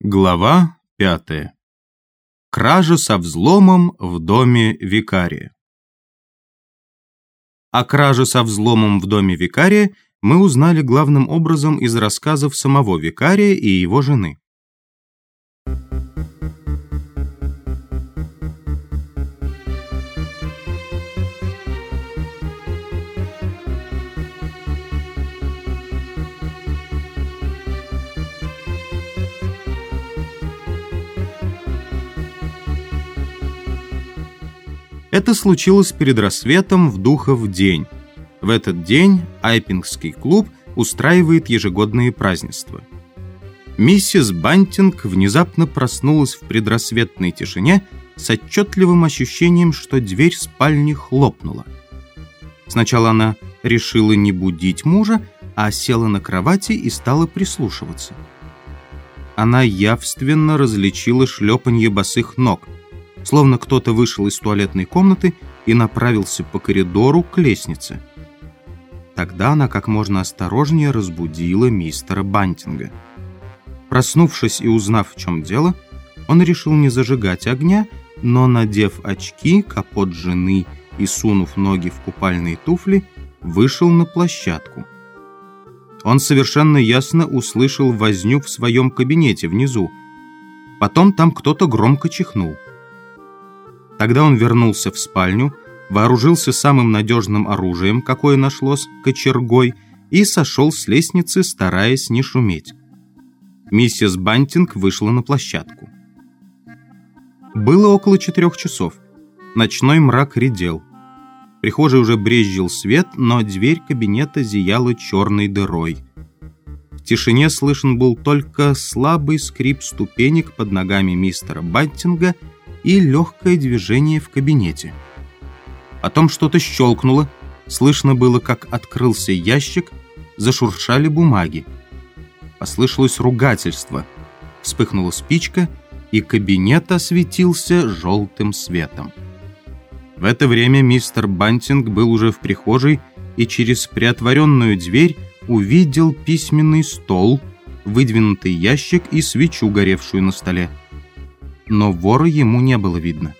Глава пятая. Кража со взломом в доме викария. О краже со взломом в доме викария мы узнали главным образом из рассказов самого викария и его жены. Это случилось перед рассветом в Духов день. В этот день Айпингский клуб устраивает ежегодные празднества. Миссис Бантинг внезапно проснулась в предрассветной тишине с отчетливым ощущением, что дверь спальни хлопнула. Сначала она решила не будить мужа, а села на кровати и стала прислушиваться. Она явственно различила шлепанье босых ног – словно кто-то вышел из туалетной комнаты и направился по коридору к лестнице. Тогда она как можно осторожнее разбудила мистера Бантинга. Проснувшись и узнав, в чем дело, он решил не зажигать огня, но, надев очки, капот жены и сунув ноги в купальные туфли, вышел на площадку. Он совершенно ясно услышал возню в своем кабинете внизу. Потом там кто-то громко чихнул. Тогда он вернулся в спальню, вооружился самым надежным оружием, какое нашлось, кочергой, и сошел с лестницы, стараясь не шуметь. Миссис Бантинг вышла на площадку. Было около четырех часов. Ночной мрак редел. Прихожей уже брезжил свет, но дверь кабинета зияла черной дырой. В тишине слышен был только слабый скрип ступенек под ногами мистера Бантинга – и легкое движение в кабинете. Потом что-то щелкнуло, слышно было, как открылся ящик, зашуршали бумаги. Послышалось ругательство, вспыхнула спичка, и кабинет осветился желтым светом. В это время мистер Бантинг был уже в прихожей и через приотворенную дверь увидел письменный стол, выдвинутый ящик и свечу, горевшую на столе но вора ему не было видно.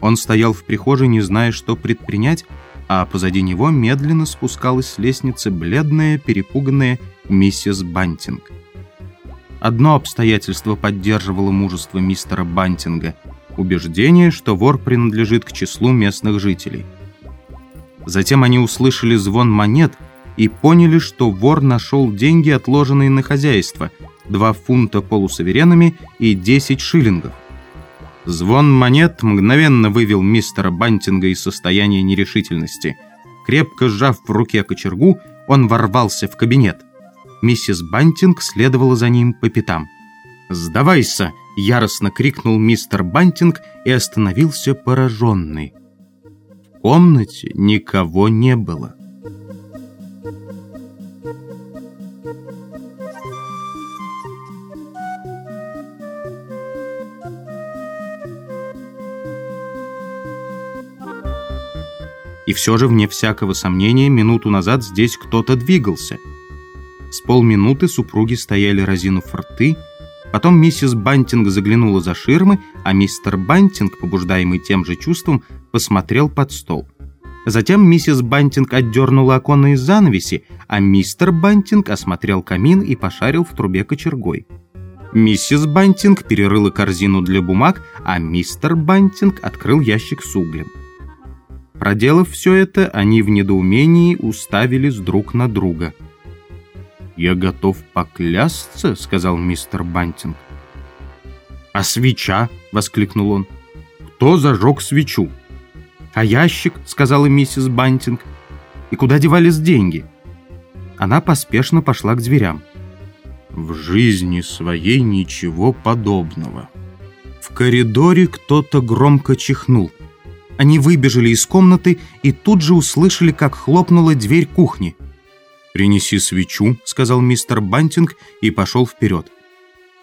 Он стоял в прихожей, не зная, что предпринять, а позади него медленно спускалась с лестницы бледная, перепуганная миссис Бантинг. Одно обстоятельство поддерживало мужество мистера Бантинга – убеждение, что вор принадлежит к числу местных жителей. Затем они услышали звон монет и поняли, что вор нашел деньги, отложенные на хозяйство – 2 фунта полусаверенами и 10 шиллингов. Звон монет мгновенно вывел мистера Бантинга из состояния нерешительности. Крепко сжав в руке кочергу, он ворвался в кабинет. Миссис Бантинг следовала за ним по пятам. «Сдавайся!» — яростно крикнул мистер Бантинг и остановился пораженный. В комнате никого не было. И все же, вне всякого сомнения, минуту назад здесь кто-то двигался. С полминуты супруги стояли разинув рты, потом миссис Бантинг заглянула за ширмы, а мистер Бантинг, побуждаемый тем же чувством, посмотрел под стол. Затем миссис Бантинг отдернула оконные занавеси, а мистер Бантинг осмотрел камин и пошарил в трубе кочергой. Миссис Бантинг перерыла корзину для бумаг, а мистер Бантинг открыл ящик с углем. Проделав все это, они в недоумении уставились друг на друга. «Я готов поклясться», — сказал мистер Бантинг. «А свеча?» — воскликнул он. «Кто зажег свечу?» «А ящик?» — сказала миссис Бантинг. «И куда девались деньги?» Она поспешно пошла к дверям. В жизни своей ничего подобного. В коридоре кто-то громко чихнул. Они выбежали из комнаты и тут же услышали, как хлопнула дверь кухни. «Принеси свечу», — сказал мистер Бантинг и пошел вперед.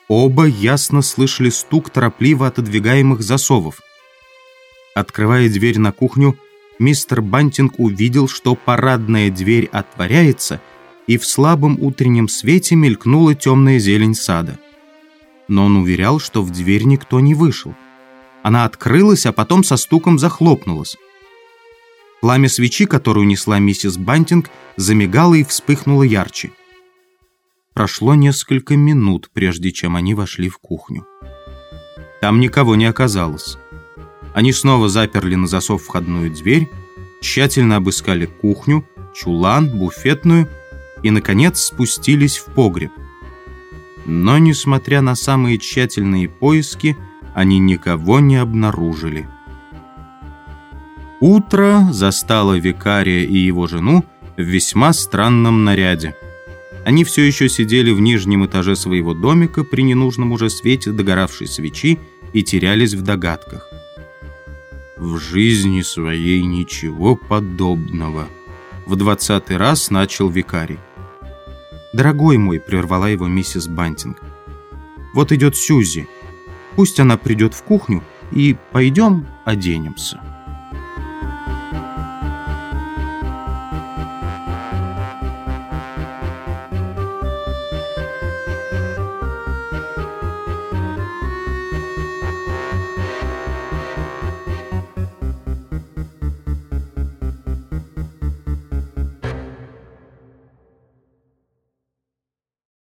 Оба ясно слышали стук торопливо отодвигаемых засовов. Открывая дверь на кухню, мистер Бантинг увидел, что парадная дверь отворяется, и в слабом утреннем свете мелькнула темная зелень сада. но он уверял, что в дверь никто не вышел. Она открылась, а потом со стуком захлопнулась. Пламя свечи, которую несла миссис Бантинг, замигало и вспыхнуло ярче. Прошло несколько минут, прежде чем они вошли в кухню. Там никого не оказалось. Они снова заперли на засов входную дверь, тщательно обыскали кухню, чулан, буфетную и, наконец, спустились в погреб. Но, несмотря на самые тщательные поиски, они никого не обнаружили. Утро застало викария и его жену в весьма странном наряде. Они все еще сидели в нижнем этаже своего домика при ненужном уже свете догоравшей свечи и терялись в догадках. В жизни своей ничего подобного. В двадцатый раз начал викарий. «Дорогой мой», — прервала его миссис Бантинг, — «вот идет Сьюзи. Пусть она придет в кухню и пойдем оденемся».